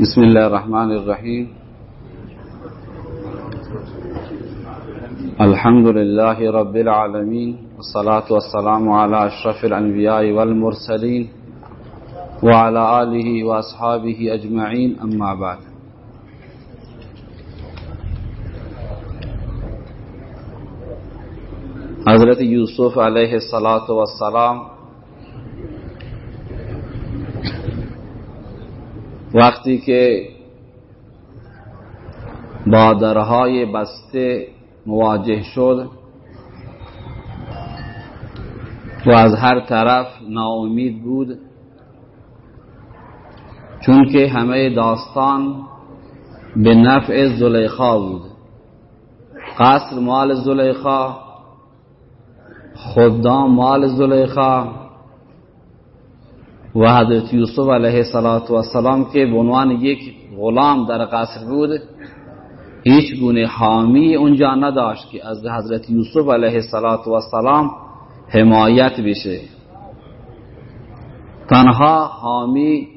بسم الله الرحمن الرحيم. الحمد لله رب العالمين والصلاة والسلام على أشرف الأنبياء والمرسلين وعلى آله وأصحابه أجمعين أما بعد. حضرت یوسف علیه السلام وقتی که با درهای بسته مواجه شد و از هر طرف ناامید بود چون که همه داستان به نفع زلیخا بود. قصر مال زلیخا خدام مال زلیخا و حضرت یوسف علیه السلام که به عنوان یک غلام در قصر بود هیچ گونه حامی اونجا نداشت که از حضرت یوسف علیه السلام حمایت بشه. تنها حامی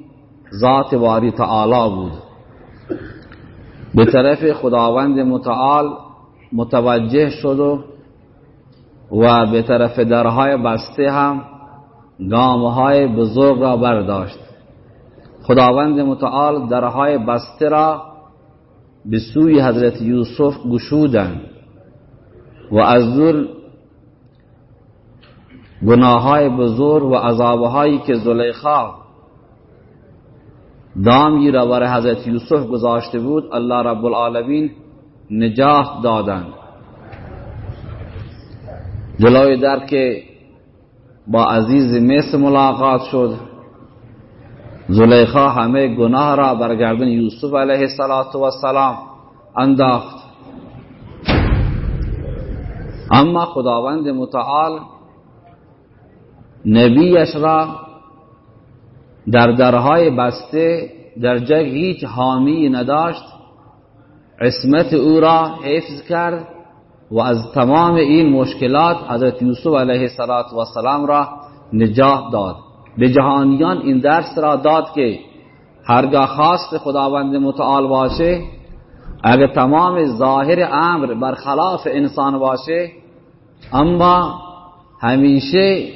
ذات باری تعالی بود. به طرف خداوند متعال متوجه شد و و به طرف درهای بسته هم گامهای بزرگ را برداشت. خداوند متعال درهای بسته را به سوی حضرت یوسف گشودند و از دور گناههای بزرگ و عذابهایی که زلیخا دامی را برای حضرت یوسف گذاشته بود الله رب العالمین نجات دادند. جلوی در که با عزیز مصر ملاقات شد. زلیخا همه گناه را برگردن یوسف علیه السلام انداخت. اما خداوند متعال نبیش را در درهای بسته در جای هیچ حامی نداشت. عصمت او را حفظ کرد. و از تمام این مشکلات حضرت یوسف علیه السلام را نجات داد. به جهانیان این درس را داد که هرگاه خواست خداوند متعال باشه اگر تمام ظاهر امر برخلاف انسان باشه اما همیشه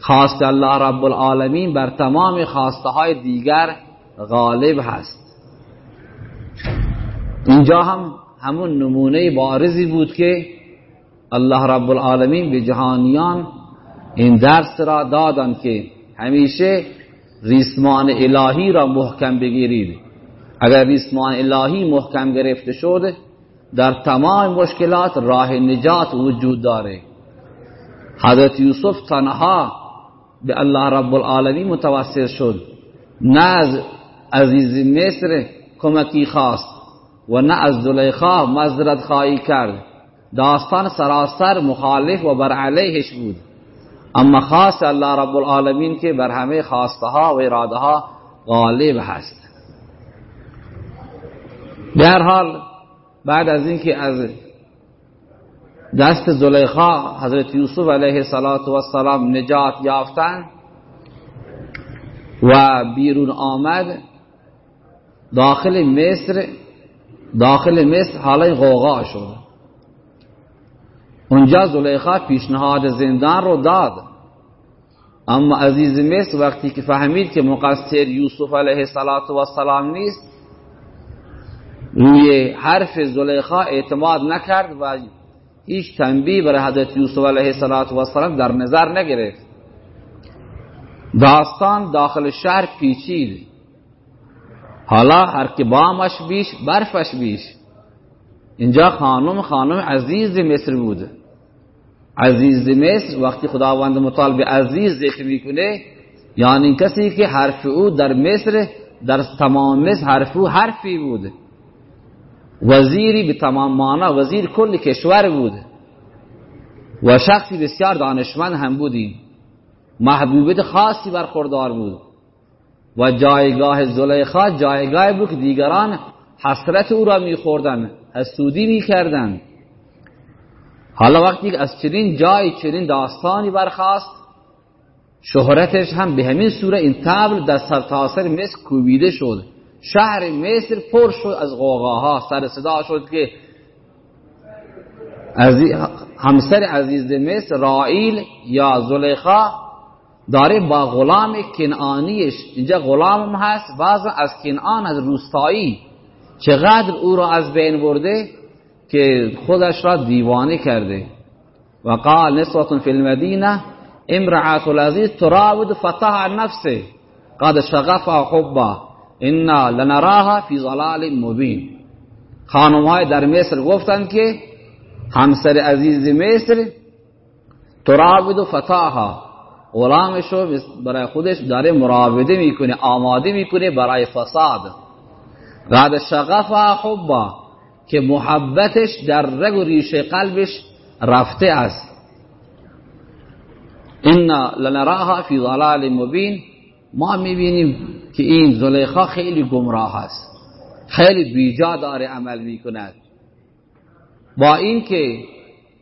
خواست الله رب العالمین بر تمام خواسته های دیگر غالب هست. اینجا هم همون نمونه بارزی بود که الله رب العالمین به جهانیان این درس را دادن که همیشه ریسمان الهی را محکم بگیرید. اگر ریسمان الهی محکم گرفته شد در تمام مشکلات راه نجات وجود داره. حضرت یوسف تنها به الله رب العالمین متوسل شد. نه از عزیز مصر کمکی خواست. و نه از زلیخا مزرد خواهی کرد. داستان سراسر مخالف و بر علیهش بود. اما خاص الله رب العالمین که بر همه خواسته ها و اراده ها غالب هست. در حال بعد از اینکه از دست زلیخا حضرت یوسف علیه السلام نجات یافتند و بیرون آمد داخل مصر داخل مصر حالا غوغا شد اونجا زلیخا پیشنهاد زندان رو داد. اما عزیز مصر وقتی که فهمید که مقصر یوسف علیه السلام نیست روی حرف زلیخا اعتماد نکرد و هیچ تنبیه برای حضرت یوسف علیه السلام در نظر نگرفت. داستان داخل شهر پیچید. حالا هر که بامش بیش برفش بیش. اینجا خانم خانم عزیز مصر بود. عزیز مصر وقتی خداوند مطالب عزیز ذکر می‌کنه یعنی کسی که حرف او در مصر در تمام مصر حرف او حرفی بود. وزیری به تمام معنا وزیر کل کشور بود. و شخصی بسیار دانشمند هم بودی محبوبیت خاصی برخوردار بود. و جایگاه زلیخا جایگاه بود که دیگران حسرت او را میخوردن حسودی می‌کردن حالا وقتی از چنین جای چنین داستانی برخواست شهرتش هم به همین صورت این تبل در سرتاسر مصر کوبیده شد. شهر مصر پر شد از غوغاها سر صدا شد که همسر عزیز مصر رائیل یا زلیخا داره با غلام کنعانیش اینجا غلام هست. بعض از کنعان از روستایی چقدر او را از بین برده که خودش را دیوانه کرده. و قال نسوة فی المدینه امرعات العزیز تراود فتح نفسه قد شغف حبا انا لنراها فی ظلال مبین. خانم های در مصر گفتند که همسر عزیز مصر تراود غلامشو برای خودش داره مراوده می‌کنه آماده می‌کنه برای فساد. قد شغف حبا که محبتش در رگ و ریشه قلبش رفته است. انا لنراها فی ضلال مبین. ما می‌بینیم که این زلیخا خیلی گمراه است. خیلی بیجا داره عمل می‌کند. با اینکه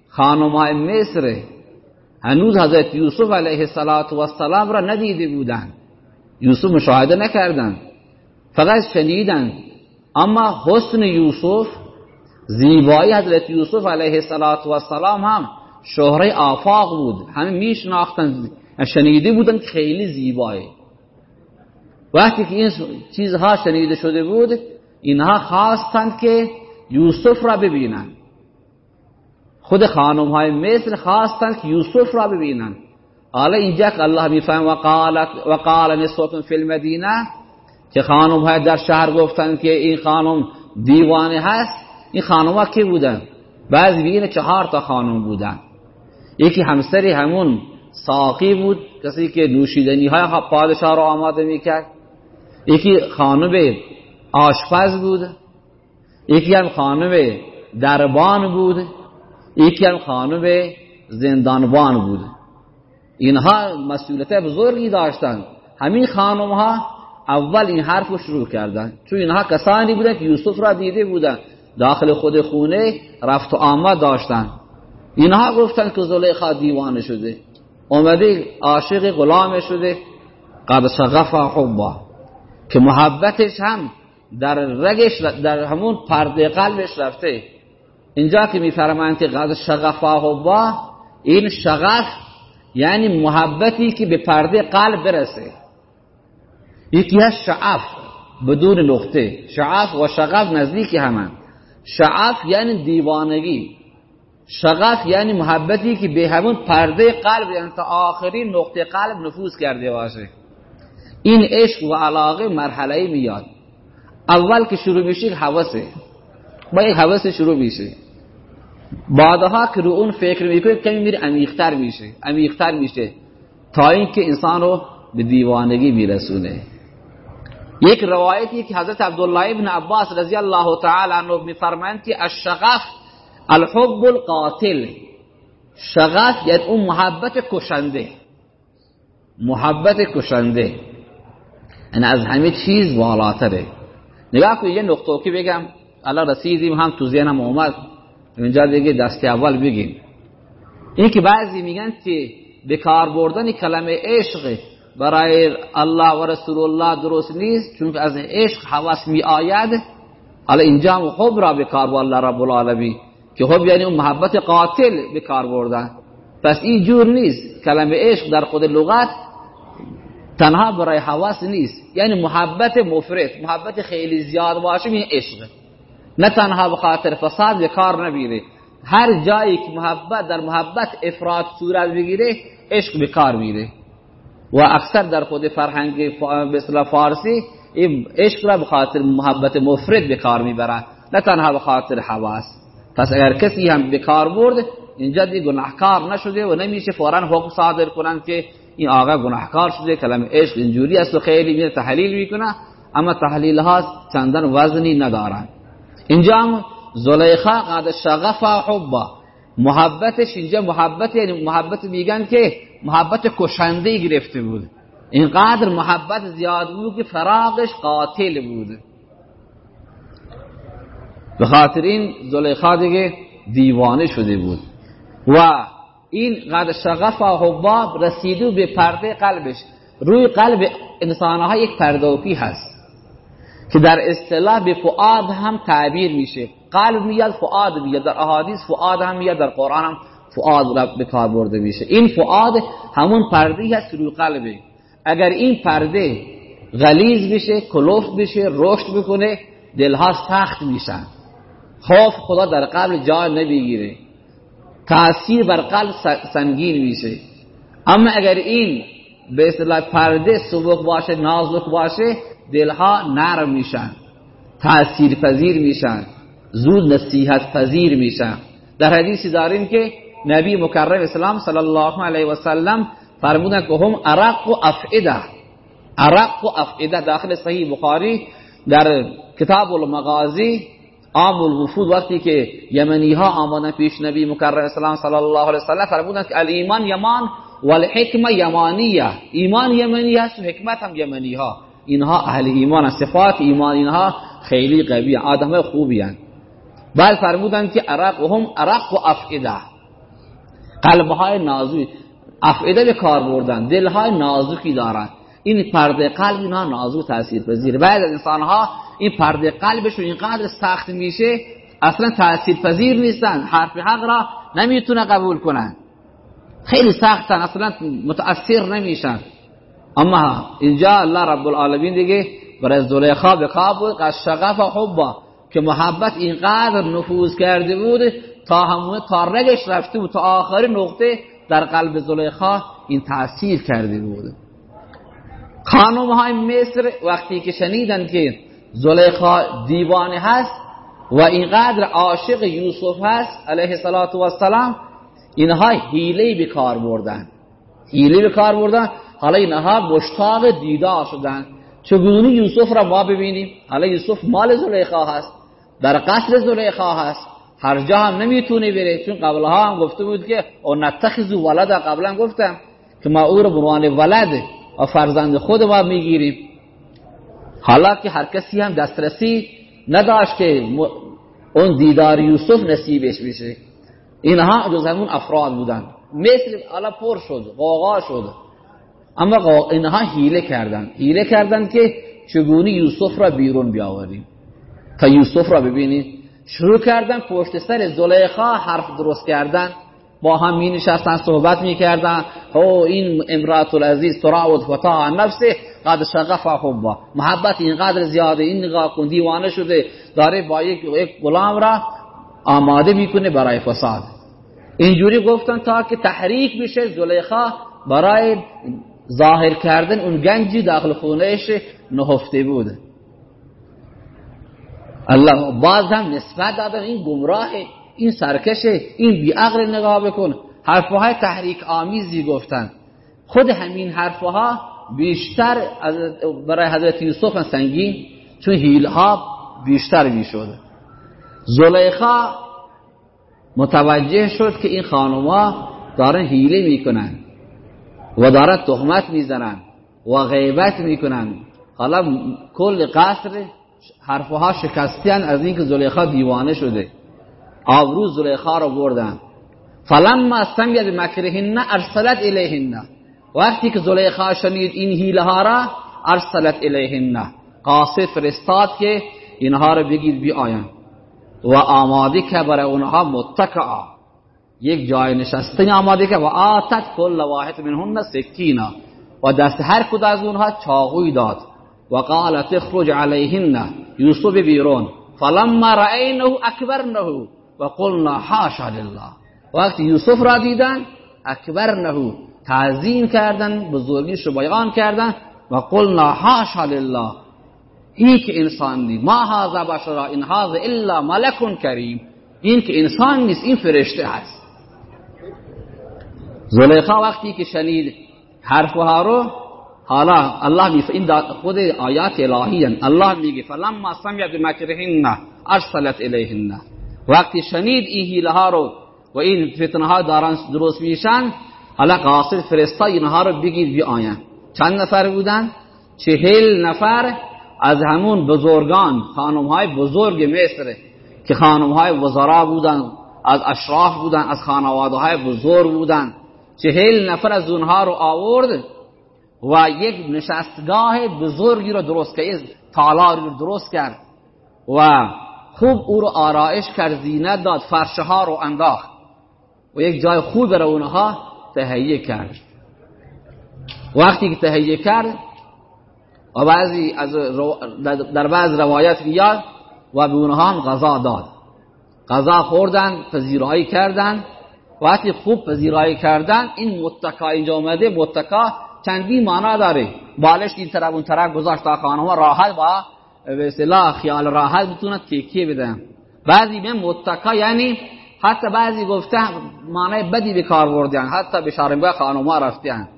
خانمای مصر هنوز حضرت یوسف علیه السلام را ندیده بودند. یوسف مشاهده نکردند. فقط شنیدند. اما حسن یوسف زیبایی حضرت یوسف علیه السلام هم شهره آفاق بود. همه میشناختن. شنیده بودن خیلی زیبایی. وقتی که این چیزها شنیده شده بود اینها خواستند که یوسف را ببینند. خود خانم های مصر خواستند که یوسف را ببینند حالا اینجا که الله میفهم وقال وقال نسوة فی المدینه که خانم های در شهر گفتند که این خانم دیوانه هست. این خانم ها کی بودن؟ بعضی بگین چهار تا خانم بودن. یکی همسری همون ساقی بود کسی که نوشیدنی های پادشاه را آماده می‌کرد. یکی خانم آشپز بود. یکی هم خانم دربان بود. یکی هم خانم زندانبان بود. اینها مسئولیت بزرگی داشتند. همین خانم ها اول این حرف رو شروع کردن چون اینها کسانی بودن که یوسف را دیده بودن داخل خود خونه رفت و آمد داشتن اینها گفتن که زلیخا دیوانه شده. اومده عاشق غلام شده. قد شغف حبا که محبتش هم در رگش در همون پرده قلبش رفته. اینجا که میفرمایند که قد شغف حبا این شغف یعنی محبتی که به پرده قلب برسه. یکی هست شعف بدون نقطه. شعف و شغف نزدیکی همان شعف یعنی دیوانگی. شغف یعنی محبتی که به همون پرده قلب یعنی تا آخرین نقطه قلب نفوذ کرده باشه. این عشق و علاقه مرحله میاد. اول که شروع میشه حوثه با یک حوث شروع میشه. بعدها که رو اون فکر می‌کنه کمی میره عمیقتر میشه عمیقتر میشه تا اینکه انسان رو به دیوانگی میرسونه. یک روایتی که حضرت عبدالله ابن عباس رضی الله تعالی عنه میفرمایند که الشغف الحب القاتل. شغف یعنی اون محبت کشنده. محبت کشنده. یعنی از همه چیز بالاتره. نگاه کنید یه نقطه که بگم الان رسیدیم هم تو ذهنم اومد. اینجا دیگه دست اول بگیم. این که بعضی میگن که به کار بردن کلمه عشق برای الله و رسول الله درست نیست چون از عشق حواس می آید حالا اینجا حب را به کار الله رب العالمین که حب یعنی اون محبت قاتل به کار بردن. پس این جور نیست. کلمه عشق در خود لغت تنها برای حواس نیست. یعنی محبت مفرد محبت خیلی زیاد باشه این عشق. نه تنها به خاطر فساد به کار نبیره هر جایی که محبت در محبت افراد صورت بگیره عشق به کار میره. و اکثر در خود فرهنگ به فارسی عشق را به خاطر محبت مفرد به کار می‌برن نه تنها به خاطر حواس. پس اگر کسی هم به کار برد اینجا دی گناهکار نشده و نمیشه فورا حکم صادر کنند که این آقا گناهکار شده کلمه عشق اینجوری است و خیلی میره تحلیل می‌کنه اما تحلیل ها چندان وزنی ندارن اینجا هم زلیخا قد شغف حبا محبتش اینجا محبت یعنی محبت میگن که محبت کشنده گرفته بود. اینقدر محبت زیاد بود که فراغش قاتل بود. به خاطر این زلیخا دیگه دیوانه شده بود. و این قد شغف و حباب رسیدو به پرده قلبش. روی قلب انسانها یک پردوپی هست. که در اصطلاح به فعاد هم تعبیر میشه. قلب میاد فعاد میاد. در احادیث فعاد هم میاد. در قرآن هم فعاد به کار برده میشه. این فعاد همون پرده هست روی قلبه. اگر این پرده غلیظ بشه کلوف بشه رشد بکنه دلها سخت میشن. خوف خدا در قلب جای نمی‌گیره. تاثیر بر قلب سنگین میشه. اما اگر این به اصطلاح پرده سبک باشه نازک باشه دلها نرم میشن تأثیر پذیر میشن زود نصیحت پذیر میشن. در حدیثی داریم که نبی مکرم اسلام صلی الله علیه و سلم فرمودن که هم عرق و افعده. عرق و افعده داخل صحیح بخاری در کتاب المغازی عام الوفود وقتی که یمنی ها آمدن پیش نبی مکرم اسلام صلی الله علیه و سلم فرمودن که الایمان یمان والحکمه یمانیه. ایمان یمنی هست و حکمت هم یمنی ها اینها اهل ایمان صفات ایمان اینها خیلی قوی آدم خوبی هستند. بعد فرمودن که عرق هم عرق و افعده. قلبهای نازوی. افعده به کار بردن. دلهای نازکی دارن این پرده قلب اینها نازو تاثیر پذیر. بعد از انسانها این پرده قلبشون اینقدر سخت میشه اصلا تاثیر پذیر نیستن. حرف حق را نمی‌تونه قبول کنن. خیلی سختن. اصلا متاثر نمیشن. اما اینجا الله رب العالمین دیگه برای زلیخا به قاب قد شغف حبا که محبت اینقدر نفوذ کرده بود تا همونه تا رگش رفته بود تا آخرین نقطه در قلب زلیخا این تاثیر کرده بود. خانم های مصر وقتی که شنیدن که زلیخا دیوانه هست و اینقدر عاشق یوسف هست علیه السلام اینها حیله به کار بردن. حیله به کار بردن. حالا اینها مشتاق دیدار شدن. چگونه یوسف را ما ببینیم؟ حالا یوسف مال زلیخا هست در قصر زلیخا هست. هر جا هم نمی‌تونه بره چون قبلها هم گفته بود که او نتخذو ولد قبلا گفتم که ما او رو بروان ولد و فرزند خود ما می‌گیریم. حالا که هر کسی هم دسترسی نداشت که اون دیدار یوسف نصیبش بشه. اینها جز همون افراد بودن. مثل حالا پر شد قاقا شد. اما اینها حیله کردن حیله کردن که چگونه یوسف را بیرون بیاوریم تا یوسف را ببینید شروع کردن پشت سر زلیخا حرف درست کردن با هم می نشستن صحبت می کردن او این امرات العزیز تراود فتا نفسه قد شغف حبا محبت اینقدر زیاده این نگاه کن دیوانه شده داره با یک, یک غلام را آماده می‌کنه برای فساد اینجوری گفتن تا که تحریک بشه زلیخا برای ظاهر کردن اون گنجی داخل خونهش نهفته بود. الله باز هم نسبت دادن این گمراه این سرکشه این بیعقل نگاه بکن. حرفهای تحریک آمیزی گفتن. خود همین حرفها بیشتر برای حضرت یوسف سنگین چون هیلها بیشتر می‌شد. زلیخا متوجه شد که این خانوما دارن حیله می‌کنن. و دارن تهمت می‌زنن و غیبت می‌کنن. حالا کل قصر حرفها شکستیان از اینکه زلیخا دیوانه شده. آبرو زلیخا رو بردن. فلما سمید مکرهن ارسلت الیهن. وقتی که زلیخا شنید این هیله ها را ارسلت الیهن. قاصد فرستاد که اینها رو بگید بی آین و آماده که برای اونها متکعا. یک جای نشستن آماده که و آتت کل واحد منهن سکینا. و دست هر کد از اونها چاقوی داد. و قالت اخرج علیهن یوسف بیرون. فلما رأینه اکبرنه. و قلنا حاشا لله. وقتی یوسف را دیدن اکبرنه تعظیم کردن بزرگیش رو بیان کردن. و قلنا حاشا لله. هیچ انسان نیست ما هذا بشرا این هذا الا ملک کریم. این که انسان نیست این فرشته هست. زلیخا وقتی که شنید حرفها رو حالا الله می این خود آیات الهی الله میگه فلما سمع بمکرهن ارسلت الیهن. وقتی شنید این حیله ها رو و این فتنه ها دارن درست میشن حالا قاصد فرستا اینها رو بگید بی آین چند نفر بودن؟ چهل نفر از همون بزرگان خانم های بزرگ مصر که خانم های وزرا بودن از اشراف بودن از خانواده های بزرگ بودن. چهل نفر از اونها رو آورد و یک نشستگاه بزرگی رو درست کرد تالاری رو درست کرد و خوب او رو آرایش کرد زینت داد فرشه ها رو انداخت و یک جای خوب برای اونها تهیه کرد. وقتی که تهیه کرد و بعضی از در بعض روایت بیاد و به اونها هم غذا داد. غذا خوردن پذیرایی کردن وقتی خوب پذیرایی کردن این متکا اینجا اومده متکا چندی معنا داره. بالش این طرف اون طرف گذاشت تا خانم راحت و به خیال راحت بتونه تکیه بدن. بعضی به متکا یعنی حتی بعضی گفتن معنی بدی به کار بردن حتی به شارمگاه خانم ها رفتن.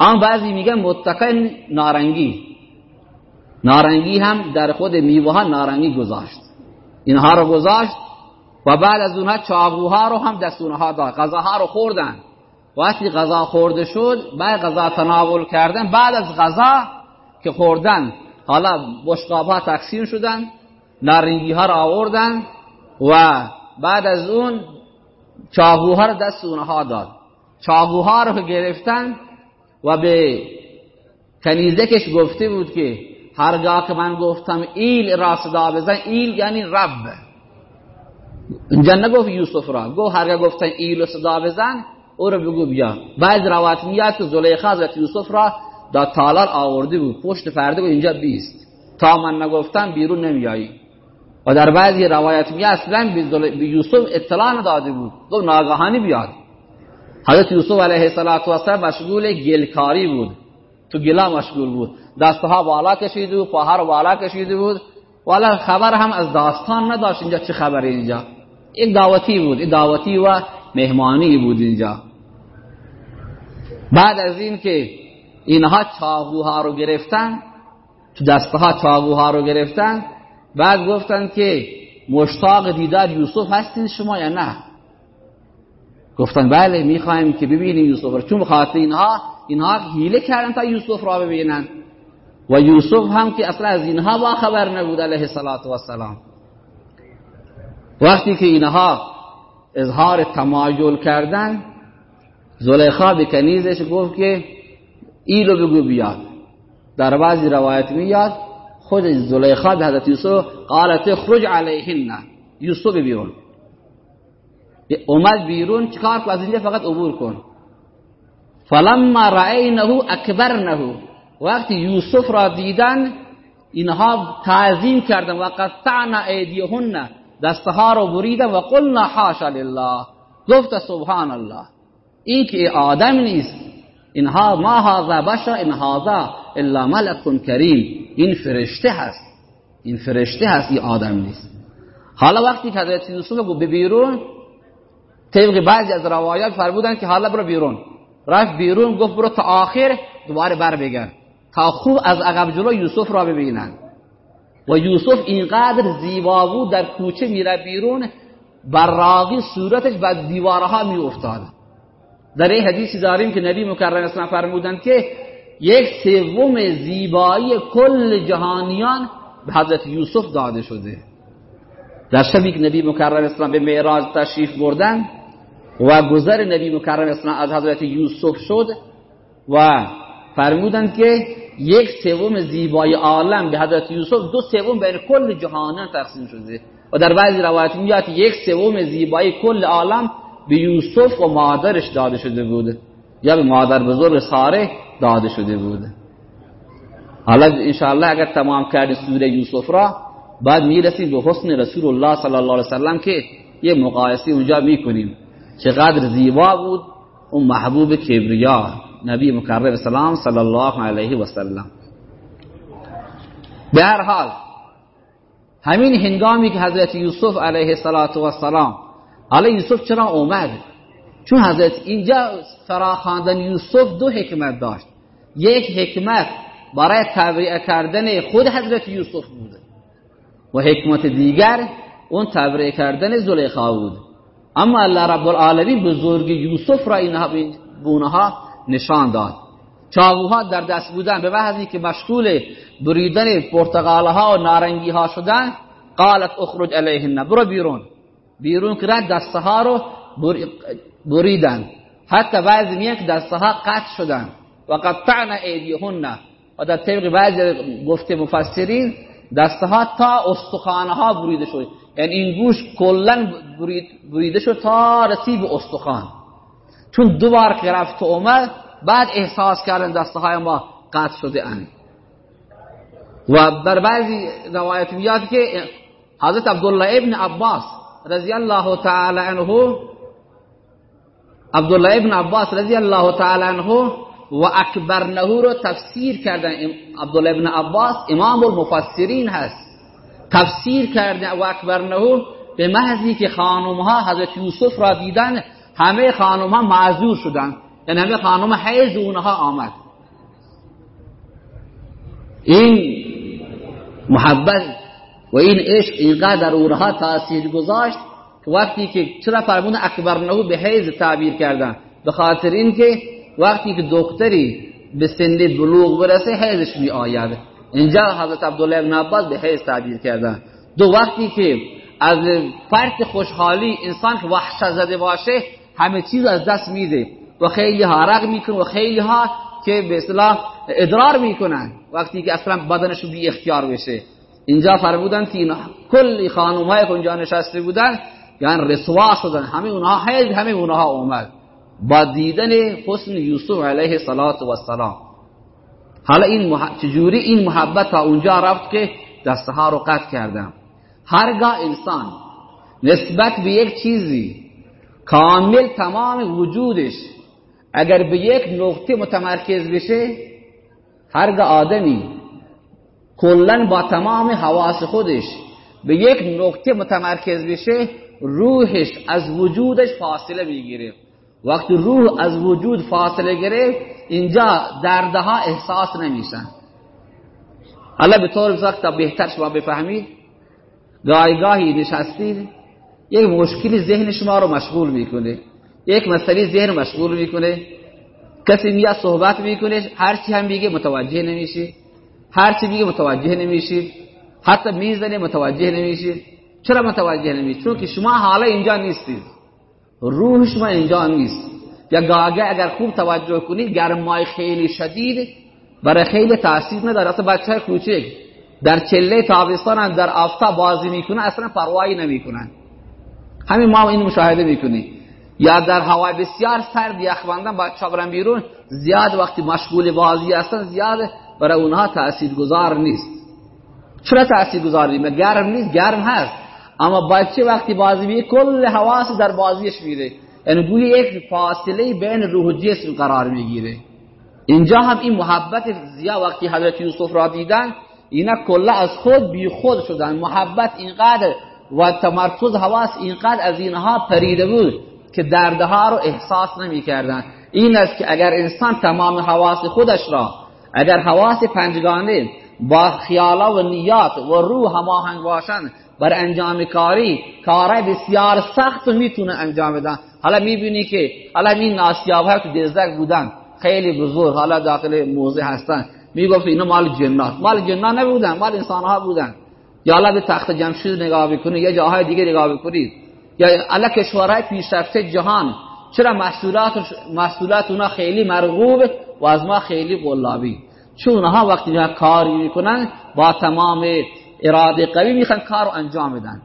اما بعضی میگن متکا نارنگی. نارنگی هم در خود میوه ها نارنگی گذاشت. اینها رو گذاشت و بعد از اونها چاقوها رو هم دستونها داد. غذاها رو خوردن. وقتی غذا خورده شد بعد غذا تناول کردن. بعد از غذا که خوردن حالا بشقاب ها تقسیم شدن نارنگی ها رو آوردن و بعد از اون چاقوها رو دست اونها داد. چاقوها رو گرفتن و به کنیزکش گفته بود که هرگاه که من گفتم ایل را صدا بزن ایل یعنی رب. اینجا نگفت یوسف را. گفت هرگاه گفتن ایل صدا بزن او رو بگو بیا. بعد روایت میاد که زلیخا حضرت یوسف را دا تالار آورده بود. پشت فرده بود. اینجا بیست. تا من نگفتم بیرون نمیایی. و در بعضی روایت میاد اصلا به یوسف اطلاع نداده بود. گفت ناگهانی بیاد. حضرت یوسف علیه السلام مشغول گلکاری بود. تو گلا مشغول بود. دستها بالا کشیده بود پاها رو بالا کشیده بود. والا خبر هم از داستان نداشت اینجا چه خبری اینجا. یک دعوتی بود. این دعوتی و مهمانی بود اینجا. بعد از این که اینها چاقوها رو گرفتن تو دستها چاقوها رو گرفتن بعد گفتن که مشتاق دیدار یوسف هستین شما یا نه؟ گفتن بله می‌خوایم که ببینیم یوسف رو. چون خاطر اینها اینها حیله کردن تا یوسف را ببینن. و یوسف هم که اصلا از اینها با خبر نبود علیه السلام وقتی که اینها اظهار تمایل کردن زلیخا به کنیزش گفت که ایلو بگو بیاد. در بعضی روایت میاد خود زلیخا به حضرت یوسف قالت خرج علیهن. یوسف بیرون. اومد بیرون چکار که از اینجا فقط عبور کن. فلما رأینه اکبرنه. وقتی یوسف را دیدن اینها تعظیم کردن. و قطعنا ایدیهن. دستها رو بریدن و قلنا حاشا لله. گفت سبحان الله این که آدم نیست. اینها ما هذا بشر این هذا الا ملک کریم. این فرشته هست. این فرشته هست این آدم نیست. حالا وقتی که حضرت یوسف گو بیرون طبق بعضی از روایات فرمودن که حالا برو بیرون. رفت بیرون گفت برو تا آخر دوباره بر بگرد. تا خوب از عقب جلو یوسف را ببینن. و یوسف اینقدر زیبا بود در کوچه میره بیرون براقی صورتش بر دیوارها می افتاد در این حدیثی داریم که نبی مکرم اسلام فرمودن که یک سوم زیبایی کل جهانیان به حضرت یوسف داده شده. در شبی که نبی مکرم اسلام به معراج تشریف بردن و گذر نبی مکرم اسلام از حضرت یوسف شد و فرمودند که یک سوم زیبای عالم به حضرت یوسف دو سوم بین کل جهانیان تقسیم شده. و در بعضی روایت میاد یک سوم زیبای کل عالم به یوسف و مادرش داده شده بود یا به مادر بزرگ ساره داده شده بود حالا انشاءالله اگر تمام کردی سوره یوسف را بعد می‌رسیم به حسن رسول الله صلی الله علیه وسلم که یه مقایسه اونجا می‌کنیم. چقدر زیبا بود اون محبوب کبریا نبی مکرم سلام صلی الله علیه و سلم به هر حال همین هنگامی که حضرت یوسف علیه السلام حالا یوسف چرا اومد؟ چون حضرت اینجا فراخواندن یوسف دو حکمت داشت. یک حکمت برای تبریع کردن خود حضرت یوسف بود و حکمت دیگر اون تبریع کردن زلیخا بود. اما الله رب العالمین بزرگ یوسف را اینها بونها نشان داد. چاقوها در دست بودن به وحدی که مشغول بریدن پرتقاله ها و نارنگی ها شدن قالت اخرج علیهن برو بیرون. بیرون که دسته ها رو بریدن. حتی بعضی میگن که دسته ها قطع شدن. و قطعنا ایدیهن. و در طبق بعضی گفته مفسرین دسته ها تا استخوانه ها بریده شد. یعنی این گوش کلا بریده شد تا رسید به استخوان. چون دو بار و اومد بعد احساس کردن دسته های ما قطع شده اند. و در بعضی روایت میاد که حضرت عبدالله ابن عباس رضی الله تعالی عنه عبدالله ابن عباس رضی الله تعالی عنه و اکبرنه رو تفسیر کردن عبدالله ابن عباس امام المفسرین هست. تفسیر کرده و اکبرنه به محضی که خانم ها حضرت یوسف را دیدن همه خانم ها معذور شدن. یعنی همه خانم حیز اونها آمد. این محبت و این عشق اینقدر در اونها تاثیر گذاشت که وقتی که چرا فرمون اکبرنه به حیز تعبیر کردن. به خاطر اینکه وقتی که دختری به سن بلوغ برسه حیزش می آید. اینجا حضرت عبدالله ابن عباس به حیز تعبیر کردن. دو وقتی که از فرق خوشحالی انسان که وحشت زده باشه همه چیز از دست میده و خیلی ها رق می‌کنه و خیلی ها که به اصطلاح ادرار می‌کنن وقتی که اصلا بدنش بی اختیار بشه. اینجا فرمودن که اینا کلی خانوم های اونجا نشسته بودن یعنی رسوا شدن. همه اونها حیز همه اونها اومد. با دیدن حسن یوسف علیه صلات و السلام حالا این مح... چجوری این محبت تا اونجا رفت که دسته ها رو قطع کردم هرگاه انسان نسبت به یک چیزی کامل تمام وجودش اگر به یک نقطه متمرکز بشه هرگاه آدمی کلا با تمام حواس خودش به یک نقطه متمرکز بشه روحش از وجودش فاصله می‌گیره. وقتی روح از وجود فاصله گرفت اینجا دردها احساس نمیشن. حالا به طور تا بهتر شما بفهمید. گاهی گاهی نشستید یک مشکلی ذهن شما رو مشغول می‌کنه. یک مسئله ذهن مشغول می‌کنه. کسی میاد صحبت می‌کنه هرچی هم میگه متوجه نمیشی. هرچی میگه متوجه نمیشی. حتی می‌زنه متوجه نمیشی. چرا متوجه نمیشی؟ چون که شما حالا اینجا نیستید روح شما اینجا نیست. یا گاگه اگر خوب توجه کنید گرمای خیلی شدید برای خیلی تاثیر نداره. اصلا بچه کوچک در چله تابستان در آفتاب بازی می‌کنه اصلا پروایی نمی‌کنن. همین ما این مشاهده می‌کنیم یا در هوا بسیار سرد یخبندن بچه برن بیرون زیاد وقتی مشغول بازی هستن زیاد برای اونها تأثیر گذار نیست. چرا تأثیر گذار نیست گرم نیست؟ گرم هست. اما بچه وقتی بازی می‌کنه کل حواس در بازیش میره. یعنی گوی یک فاصله بین روح و جسم قرار می‌گیره. اینجا هم این محبت زیاد وقتی حضرت یوسف را دیدن اینا کلا از خود بی خود شدن. محبت اینقدر و تمرکز حواس اینقدر از اینها پریده بود که دردها رو احساس نمی کردن این است که اگر انسان تمام حواس خودش را اگر حواس پنجگانه با خیالا و نیات و روح هماهنگ باشند بر انجام کاری کارای بسیار سخت می‌تونه انجام بدن. حالا می‌بینی که حالا این ناسیاب ها تو دزدک بودن خیلی بزرگ حالا داخل موزه هستن. می‌گفت اینا مال جنات. مال جنات نبودن مال انسان ها بودن. یا حالا به تخت جمشید نگاه بکنید یا جاهای دیگه نگاه بکنید یا حالا کشورهای پیشرفته جهان چرا محصولات محصولات اونا خیلی مرغوب و از ما خیلی قلابی. چون اونها وقتی کاری می‌کنن با تمام اراده قوی می‌خوان کار رو انجام بدن.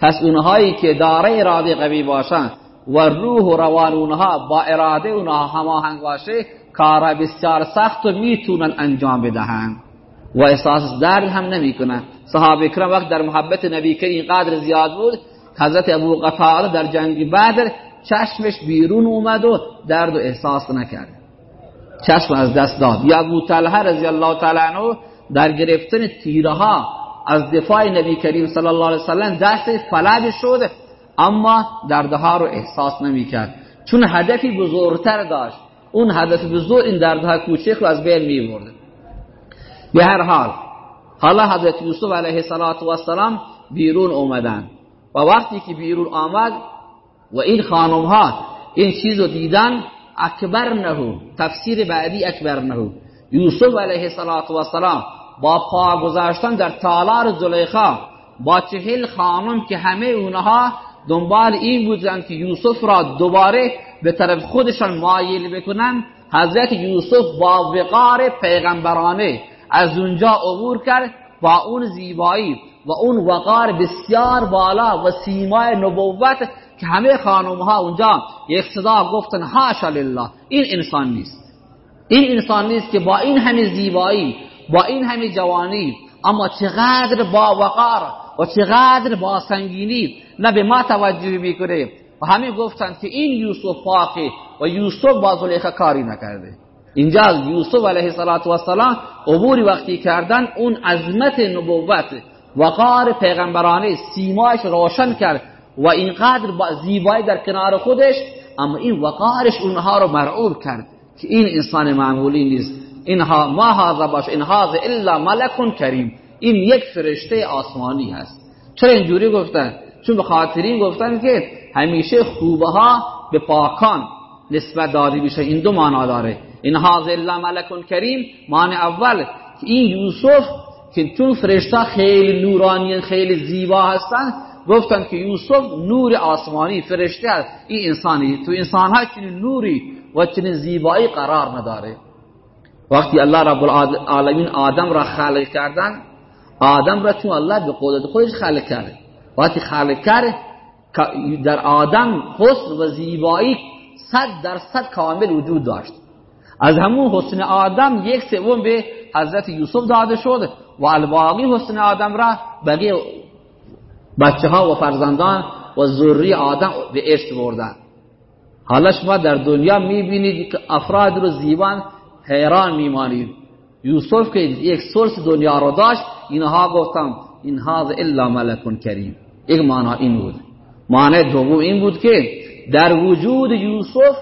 پس اونهایی که داره اراده قوی باشن و روح و روان اونها با اراده اونها هماهنگ باشه کار بسیار سخت و می‌تونن انجام بدهن. و احساس درد هم نمی‌کنن. صحابه کرام وقت در محبت نبی کریم قدر زیاد بود حضرت ابو قتاده در جنگ بدر چشمش بیرون اومد و درد و احساس نکرد. چشم از دست داد. یا ابو طلحه رضی الله تعالی عنه در گرفتن تیره ها از دفاع نبی کریم صلی الله علیه وسلم دست فلج شد اما دردها رو احساس نمی‌کرد. چون هدفی بزرگتر داشت. اون هدف بزرگ این دردها کوچک رو از بین می‌برد. به هر حال حالا حضرت یوسف علیه السلام بیرون اومدن. و وقتی که بیرون آمد و این خانم ها این چیز رو دیدن اکبر نهو. تفسیر بعدی اکبر نهو. یوسف علیه السلام با پا گذاشتن در تالار زلیخا با چهل خانم که همه اونها دنبال این بودند که یوسف را دوباره به طرف خودشان مایل بکنن حضرت یوسف با وقار پیغمبرانه از اونجا عبور کرد با اون زیبایی و اون وقار بسیار بالا و سیمای نبوت که همه خانم ها اونجا یک صدا گفتن هاشا لله. این انسان نیست. این انسان نیست که با این همه زیبایی با این همه جوانی اما چقدر با وقار و چقدر با سنگینی نه به ما توجه می‌کنه. و همه گفتن که این یوسف پاکه و یوسف با زلیخا کاری نکرده. اینجا یوسف علیه السلام عبوری وقتی کردن اون عظمت نبوت وقار پیغمبرانه سیمایش روشن کرد و اینقدر با زیبایی در کنار خودش اما این وقارش اونها رو مرعوب کرد که این انسان معمولی نیست. اینها ما هذا باش این هذا الا ملک کریم. این یک فرشته آسمانی هست. چرا اینجوری گفتن؟ چون به گفتن که همیشه خوبه ها به پاکان نسبت داده میشه. این دو معنا داره. این هذا الا ملک کریم معنی اول این یوسف که چون فرشته خیلی نورانی خیلی زیبا هستن گفتن که یوسف نور آسمانی فرشته است. این انسانی تو انسان ها چنین نوری و چنین زیبایی قرار نداره. وقتی الله رب العالمین آدم را خلق کردن آدم را چون الله به قدرت خودش خلق کرده. وقتی خلق کرد در آدم حسن و زیبایی صد درصد کامل وجود داشت. از همون حسن آدم یک سوم به حضرت یوسف داده شد و الباقی حسن آدم را بقیه بچه ها و فرزندان و ذری آدم به ارث بردن. حالا شما در دنیا می‌بینید که افراد رو زیبان حیران میمانید. یوسف که یک سلس دنیا رو داشت اینها گفتم این هاز الا ملک کریم. یک معنا این بود. معنی دوم این بود که در وجود یوسف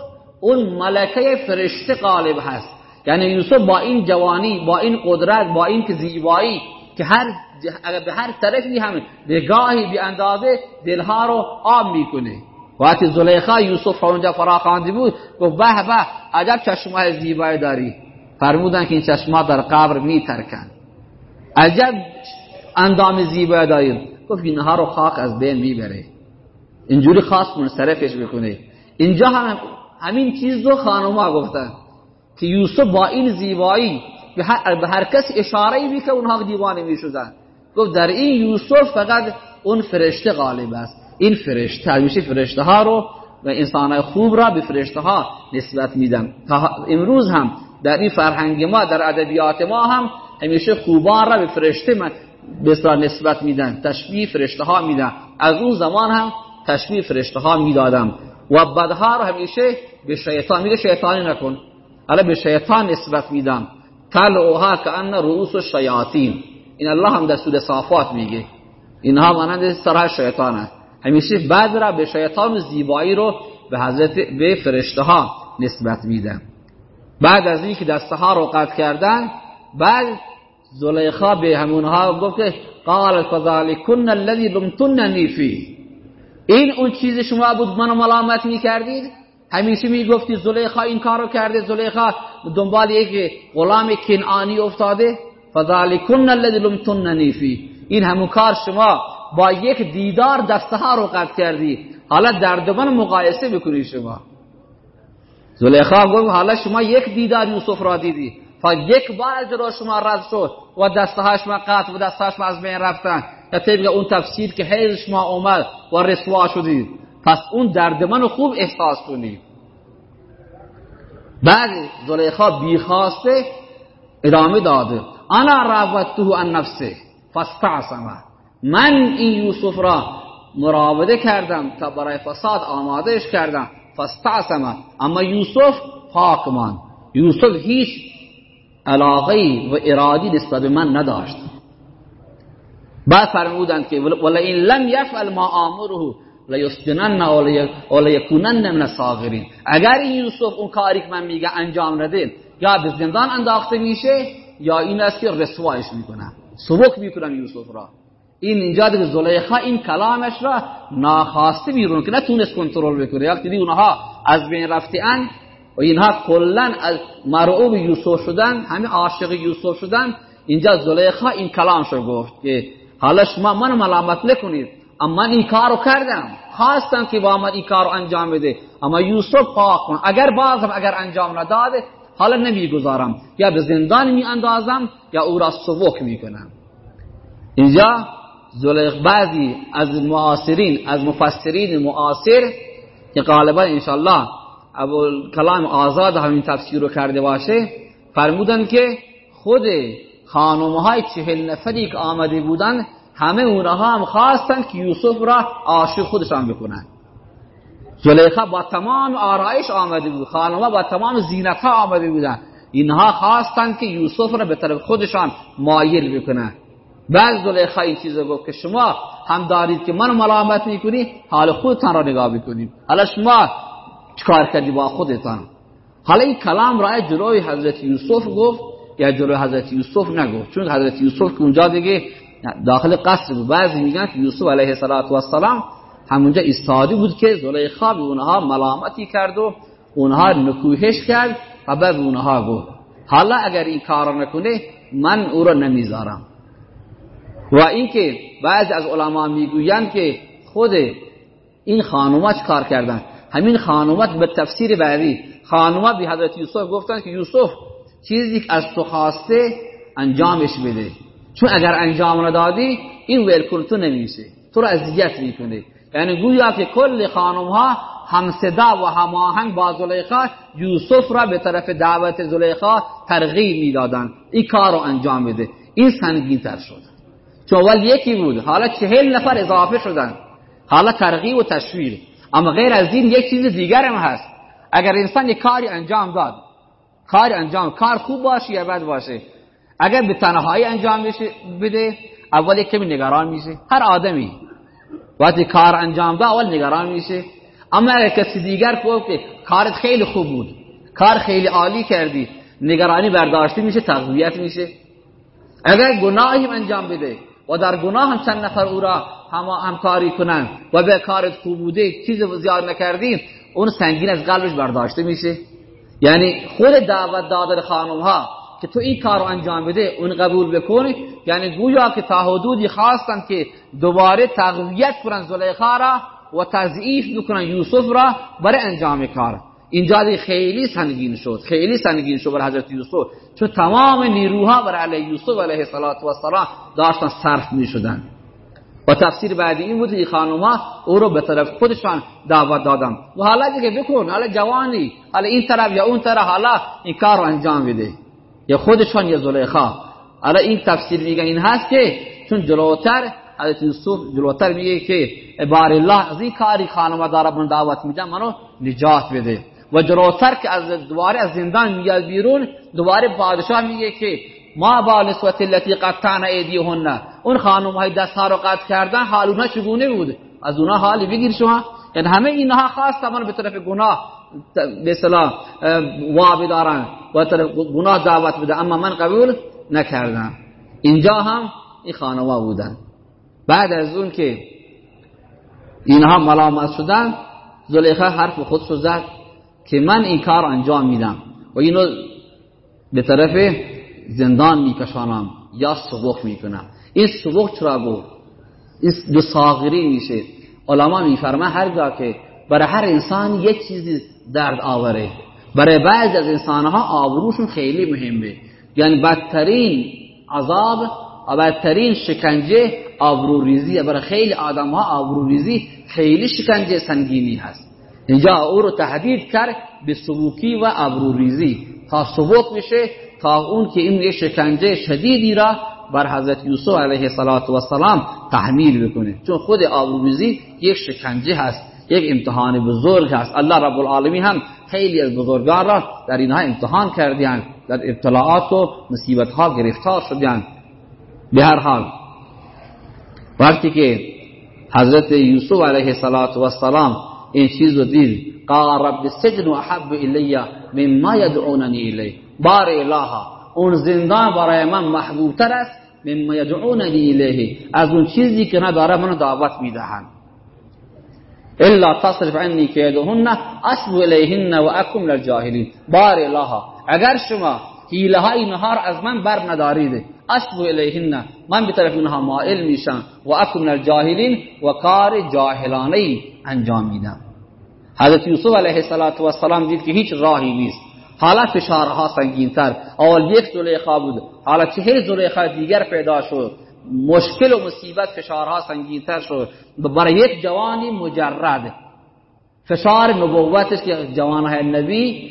اون ملکه فرشته غالب هست. یعنی یوسف با این جوانی با این قدرت با این که زیبایی که هر اگر به هر طرفی هم نگاهی بی اندازه دلها رو آب می‌کنه. وقتی زلیخا یوسف اونجا فراخوانده بود گفت به به عجب چشمه زیبایی داری. فرمودن که این چشمه در قبر میترکن عجب اندام زیبایی داری. گفت اینها رو خاک از بین می‌بره. اینجوری خاص منصرفش بکنه اینجا هم همین چیز رو خانوما گفتن که یوسف با این زیبایی به هر, به هر کس اشاره بی که اونها دیوانه می شدن گفت در این یوسف فقط اون فرشته غالب است. این فرشته همیشه فرشته ها رو و انسان خوب را به فرشته ها نسبت میدن امروز هم در این فرهنگ ما در ادبیات ما هم همیشه خوبان را به فرشته بسیار نسبت میدن. تشبیه فرشته ها میدن از اون زمان هم تشبیه فرشته ها می‌دادم. و بدها را همیشه به شیطان میگه شیطانی نکن. حالا به شیطان نسبت میدم. که ان رؤوس الشیاطین. این الله هم در سوره صافات میگه. اینها مانند سرها شیطان همیشه بد را به شیطان و زیبایی رو به حضرت به فرشته ها نسبت میدن بعد از اینکه دسته ها رو قطع کردن بعد زلیخا به همونها گفت قال فذلكن الذي لمتنني فيه این اون چیز شما بود منو ملامت می‌کردید؟ همیشه می‌گفتی زلیخا این کارو کرده زلیخا دنبال یک غلام کنعانی افتاده. فذالکن الذی لمتننی فی. این همون کار شما با یک دیدار دسته ها رو قطع کردی. حالا در من مقایسه بکنی شما. زلیخا گفت حالا شما یک دیدار یوسف را دیدی. فا یک بار از شما رد شد و دسته هاش قطع و دسته هاش از بین رفتن. یا طبق اون تفسیر که حیز شما اومد و رسوا شدید پس اون درد منو خوب احساس کنید بعد زلیخا بیخواسته ادامه داده. انا راودته عن نفسه. فاستعصمه. من این یوسف را مراوده کردم تا برای فساد آمادهش کردم. فاستعصمه. اما یوسف پاکمان یوسف هیچ علاقه و ارادی نسبت به من نداشت. بعد فرمودند که ولی این لم یفعل ما آمره لیسجنن و لیکونن من الصاغرین اگر این یوسف اون کاری که من میگه انجام نده یا به زندان انداخته میشه یا این است که رسوایش می‌کنن سبک می‌کنن یوسف را این اینجا دیگه زلیخا این کلامش را ناخواسته بیرون که نتونست کنترل بکنه وقتی دیگه اونها از بین رفتن و اینها کلا از مرعوب یوسف شدن همه عاشق یوسف شدن اینجا زلیخا این کلامش رو گفت که حالا شما من ملامت نکنید. اما من این کارو کردم. خواستم که با من این کارو انجام بده. اما یوسف پاک کن. اگر بازم اگر انجام نداده حالا نمی‌گذارم. یا به زندان می اندازم یا او را سبک می کنم اینجا زلیخ بعضی از معاصرین از مفسرین معاصر که غالبا انشالله ابو کلام آزاد همین تفسیر رو کرده باشه فرمودن که خود خانومه های چهل نفری که آمده بودن همه اونها هم خواستن که یوسف را عاشق خودشان بکنن. زلیخا با تمام آرایش آمده بود. خانوما با تمام زینت ها آمده بودن. اینها خواستن که یوسف را به طرف خودشان مایل بکنن. بعد زلیخا این چیز گفت که شما هم دارید که من ملامت می‌کنی حال خودتان را نگاه بکنید حالا شما چکار کردی با خودتان؟ حالا این کلام را جلوی حضرت یوسف گفت یا جلوی حضرت یوسف نگفت چون حضرت یوسف که اونجا دیگه داخل قصر بود. بعضی میگن که یوسف علیه السلام همونجا ایستادی بود که زلیخا به اونها ملامتی کرد و اونها نکوهش کرد و به اونها گفت حالا اگر این کار نکنه من او را نمی‌ذارم. و اینکه بعض از علما می‌گویند که خود این خانومات کار کردن؟ همین خانومات به تفسیر بعدی خانومات به حضرت یوسف گفتن که یوسف چیزی که از تو خواسته انجامش بده. چون اگر انجام ندادی این ولکن تو نمیشه تو را اذیت می‌کنه. یعنی گویا که کل خانم ها همصدا و هماهنگ با زلیخا یوسف را به طرف دعوت زلیخا ترغیب می‌دادند این کار رو انجام بده. این سنگین تر شد. چون اول یکی بود. حالا چهل نفر اضافه شدن. حالا ترغیب و تشویر اما غیر از این یک چیز دیگر هم هست. اگر انسان یک کاری انجام داد کار انجام کار خوب باشه یا بد باشه. اگر به تنهایی انجام بده اول کمی نگران میشه. هر آدمی وقتی کار انجام ده اول نگران میشه. اما اگر کسی دیگر گفت که کارت خیلی خوب بود کار خیلی عالی کردی نگرانی برداشتی میشه تقویت میشه. اگر گناهی انجام بده و در گناه هم چند نفر او را هم همکاری کنن و به کارت خوب بوده چیز زیاد نکردیم اون سنگین از قلبش برداشته میشه. یعنی خود دعوت دادر خانم ها که تو این کار رو انجام بده اون قبول بکنی. یعنی گویا که تا حدودی خواستن که دوباره تقویت کنن زلیخا را و تضعیف بکنن یوسف را برای انجام کار. اینجا دی خیلی سنگین شد خیلی سنگین شد برای حضرت یوسف. چون تمام نیروها برای علیه یوسف علیه السلام داشتن صرف می شدن و تفسیر بعدی این بود که خانوما او رو به طرف خودشان دعوت دادم و حالا دیگه بکن حالا جوانی حالا این طرف یا اون طرف حالا این کار رو انجام بده. یا خودشان یا زلیخا. حالا این تفسیر میگه این هست که چون جلوتر حضرت یوسف جلوتر میگه که بار الله از این کاری خانم داره من دعوت میدم منو نجات بده. و جلوتر که از دوباره از زندان میاد بیرون دوباره پادشاه میگه که ما با نسوت التي قطعن ایدیهن. اون خانم های دست ها رو قطع کردن حال اونها چگونه بود؟ از اونها حالی بگیر شما. یعنی همه اینها خواست من به طرف گناه به اصطلاح وابی دارن. و طرف گناه دعوت بده. اما من قبول نکردم. اینجا هم این خانوا بودن. بعد از اون که اینها ملامت شدن زلیخه حرف خود رو زد که من این کار انجام میدم. و اینو به طرف زندان میکشانم یا سبخ می‌کنم. این سبخ چرا بود این دو ساغری میشه. علما میفرما هر جا که برای هر انسان یک چیزی درد آوره. برای بعض از انسانها آبروشون خیلی مهمه. یعنی بدترین عذاب و بدترین شکنجه آبرو ریزی برای خیلی آدم ها آبرو ریزی خیلی شکنجه سنگینی هست. اینجا او رو تهدید کرد به سبوکی و آبرو ریزی تا سبوک بشه تا اون که این شکنجه شدیدی را بر حضرت یوسف علیه السلام تحمیل بکنه. چون خود آبروریزی یک شکنجه هست یک امتحان بزرگ هست. الله رب العالمین هم خیلی از بزرگان را در اینها امتحان کردیان در ابتلاعات و مصیبت ها گرفتار شدیان. به هر حال وقتی که حضرت یوسف علیه السلام این چیز رو دید قال رب السجن احب الی مما یدعوننی الی بار الها اون زندان برای من محبوب تر است. مما یدعوننی الیه. از اون چیزی که نداره من دعوت می‌دهند. الا تصرف عنی کیدهن اسبو الیهن و اکم للجاهلین بار الها اگر شما حیله های نهار از من بر ندارید اسبو الیهن من به طرف اینها مائل میشم و اکم للجاهلین و کار جاهلانه انجام میدم. حضرت یوسف علیه السلام دید که هیچ راهی نیست. حالا فشارها سنگینتر. اول یک زلیخا بود حالا چهل زلیخا دیگر پیدا شد. مشکل و مصیبت فشارها سنگینتر شد. برای یک جوانی مجرد. فشار نبوتش که جوانهای نبی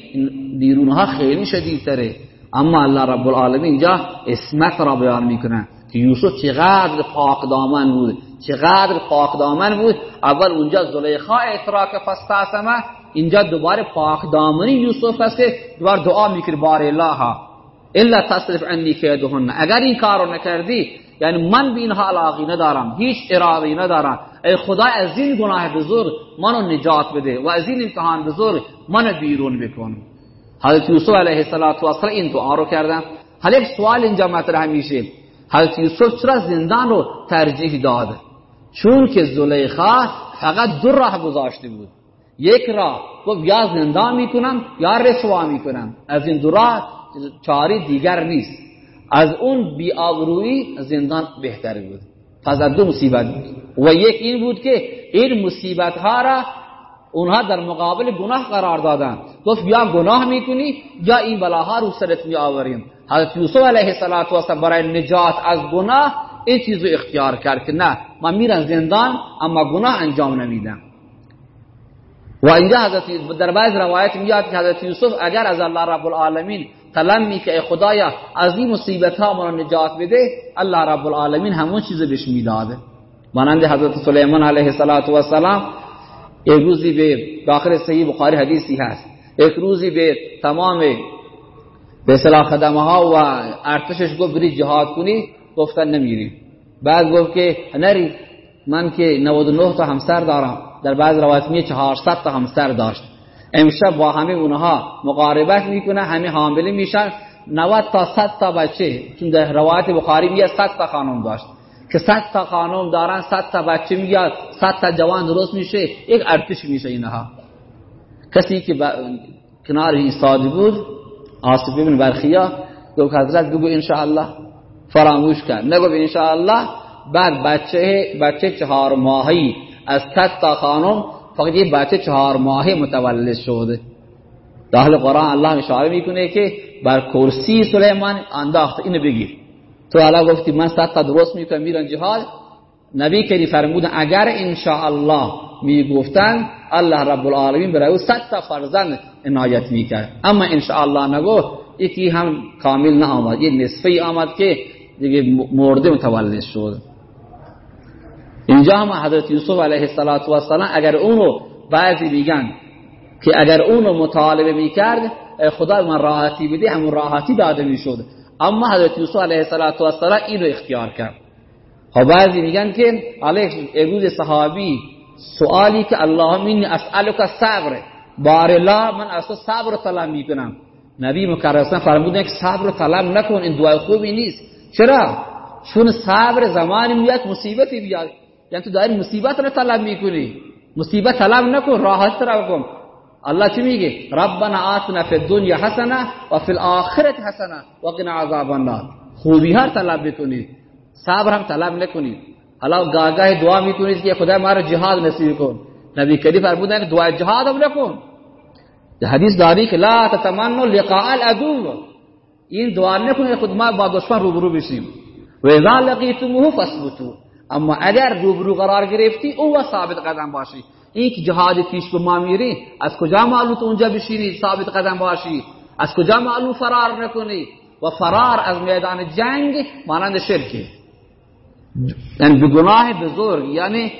بیرونها خیلی شدیدتره. اما الله رب العالمین اینجا اسمت را بیان می‌کنه که یوسف چقدر پاک دامن بود. چقدر پاک دامن بود. اول اونجا زلیخا اعتراک فستاسمه اینجا دوباره پاک دامنی یوسف هست که دوباره دعا می‌کنه بار الله الا تصرف عنی کیدهن. اگر این کارو نکردی یعنی من به اینها علاقی ندارم هیچ اراده ندارم. ای خدا از این گناه بزرگ منو نجات بده و از این امتحان بزرگ من بیرون بکن. حضرت یوسف علیه السلام این دعا رو کردن. حالا یک سوال اینجا مطرح میشه. حضرت یوسف چرا زندان رو ترجیح داد؟ چون که زلیخا فقط دو راه گذاشته بود. یک راه گفت یا زندان می‌کنم یا رسوا می‌کنم. از این دو راه چاری دیگر نیست. از اون بی آبرویی زندان بهتر بود. پس از دو مصیبت بود. و یک این بود که این مصیبت ها را اونها در مقابل گناه قرار دادن گفت یا گناه می‌کنی یا این بلاها رو سرت می آوریم حضرت یوسف علیه السلام برای نجات از گناه این چیزو اختیار کرد که نه من میرم زندان اما گناه انجام نمیدم. و اینجا حضرت در بعض روایت میاد که حضرت یوسف اگر از الله رب العالمین طلب می که خدایا از این مصیبت ها ما نجات بده الله رب العالمین همون چیز بهش می‌داده. مانند حضرت سلیمان علیه السلام یک روزی به داخل صحیح بخاری حدیثی هست. یک روزی به تمام به صلاح خدمه ها و ارتشش گفت بری جهاد کنی گفتن نمیری بعد گفت که نری من که 99 تا همسر دارم. در بعض روایت می 400 تا همسر داشت. امشب با همه اونها مقاربت می‌کنه همه حامله میشن. 90 تا 100 تا بچه. چون در روایت بخاری میگه 100 تا خانم داشت. که 100 تا خانم دارن 100 تا بچه میاد 100 تا جوان درست میشه یک ارتش میشه اینها. کسی که کنار ایستاده بود آصف بن برخیا گفت حضرت بگو انشاءالله. فراموش کرد نگو انشاءالله بعد بچه بچه چهار ماهی از 100 تا خانم فقط یه بچه چهار ماهه متولد شده. داخل قرآن الله اشاره می‌کنه که بر کرسی سلیمان انداخت. اینو بگیر. تو حالا گفتی من صد تا درست می‌کنم میرن جهاد. نبی کری فرمودن اگر انشاءالله می‌گفتن الله رب العالمین برای او صد تا فرزند عنایت می‌کرد. اما انشاءالله نگو یکی هم کامل نه آمد یه نصفی آمد که دیگه مرده متولد شد. اینجا هم حضرت یوسف علیه السلام اگر اونو بعضی میگن که اگر اونو مطالبه می‌کرد خدا من راحتی بده همون راحتی داده می‌شد. اما حضرت یوسف علیه السلام اینو اختیار کرد. خب بعضی میگن که علیه امروز صحابی سوالی که الله منی اسالک صبر. بار الله من اصلا صبر طلب می‌کنم. نبی مکرم فرمودن که صبر طلب نکن این دعای خوبی نیست. چرا؟ چون صبر زمانی میاد مصیبتی بیاد یعنی تو داری مصیبت رو طلب می‌کنی مصیبت طلب نکن راحت طلب کن الله چی میگه ربنا آتنا فی الدنیا حسنه و فی الاخره حسنه و قنا عذاب النار خوبی ها طلب بکنید صبر هم طلب نکنید حالا گاگاه دعا می‌کنید که خدا ما رو جهاد نصیب کن نبی کریم فرمودن که دعا جهاد هم نکن حدیث داری که لا تتمنوا لقاء العدو این دعا نکنید خود ما با دشمن روبرو بشیم و اذا لقیتموه فاثبتوا اما اگر روبرو قرار گرفتی او و ثابت قدم باشی این که جهاد پیش به ما میری از کجا معلوم تو اونجا بشینی ثابت قدم باشی از کجا معلوم فرار نکنی و فرار از میدان جنگ مانند شرکه یعنی به گناه بزرگ یعنی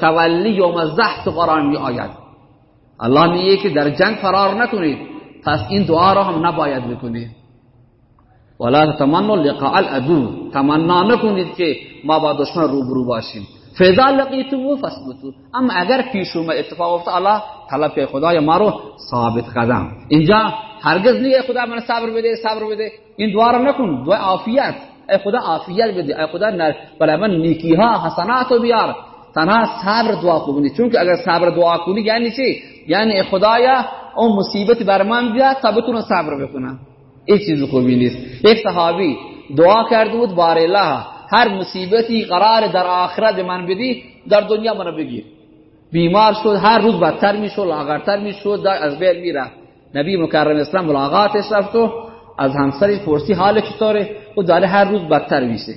تولی یوم زحت قرآن می آید الله میگه که در جنگ فرار نکنید پس این دعا را هم نباید بکنید ولا تتمنوا لقاء العدو تمنا نکنید که ما با دشمن روبرو باشیم فاذا لقيتم فاثبتوا. اما اگر پیش اومد اتفاق افتاد الله طلب که خدای ما رو ثابت قدم. اینجا هرگز نیه خدا من صبر بده صبر بده. این دعا رو نکن. دعا عافیت. ای خدا عافیت بده. ای خدا برای من نیکی ها حسنات بیار. تنها صبر دعا کنی چون که اگر صبر دعا کنی یعنی چی؟ یعنی خدایا اون مصیبت بر من بیاد تا بتونم صبر بکنم. این چیز خوبی نیست. یک صحابی دعا کرده بود بار الله هر مصیبتی قرار در آخرت من بدی در دنیا منو بگیر. بیمار شد هر روز بدتر می‌شد لاغرتر می‌شد از بین میره نبی مکرم اسلام ملاقاتش رفت و از همسری پرسی حال چطوره و داره هر روز بدتر میشه.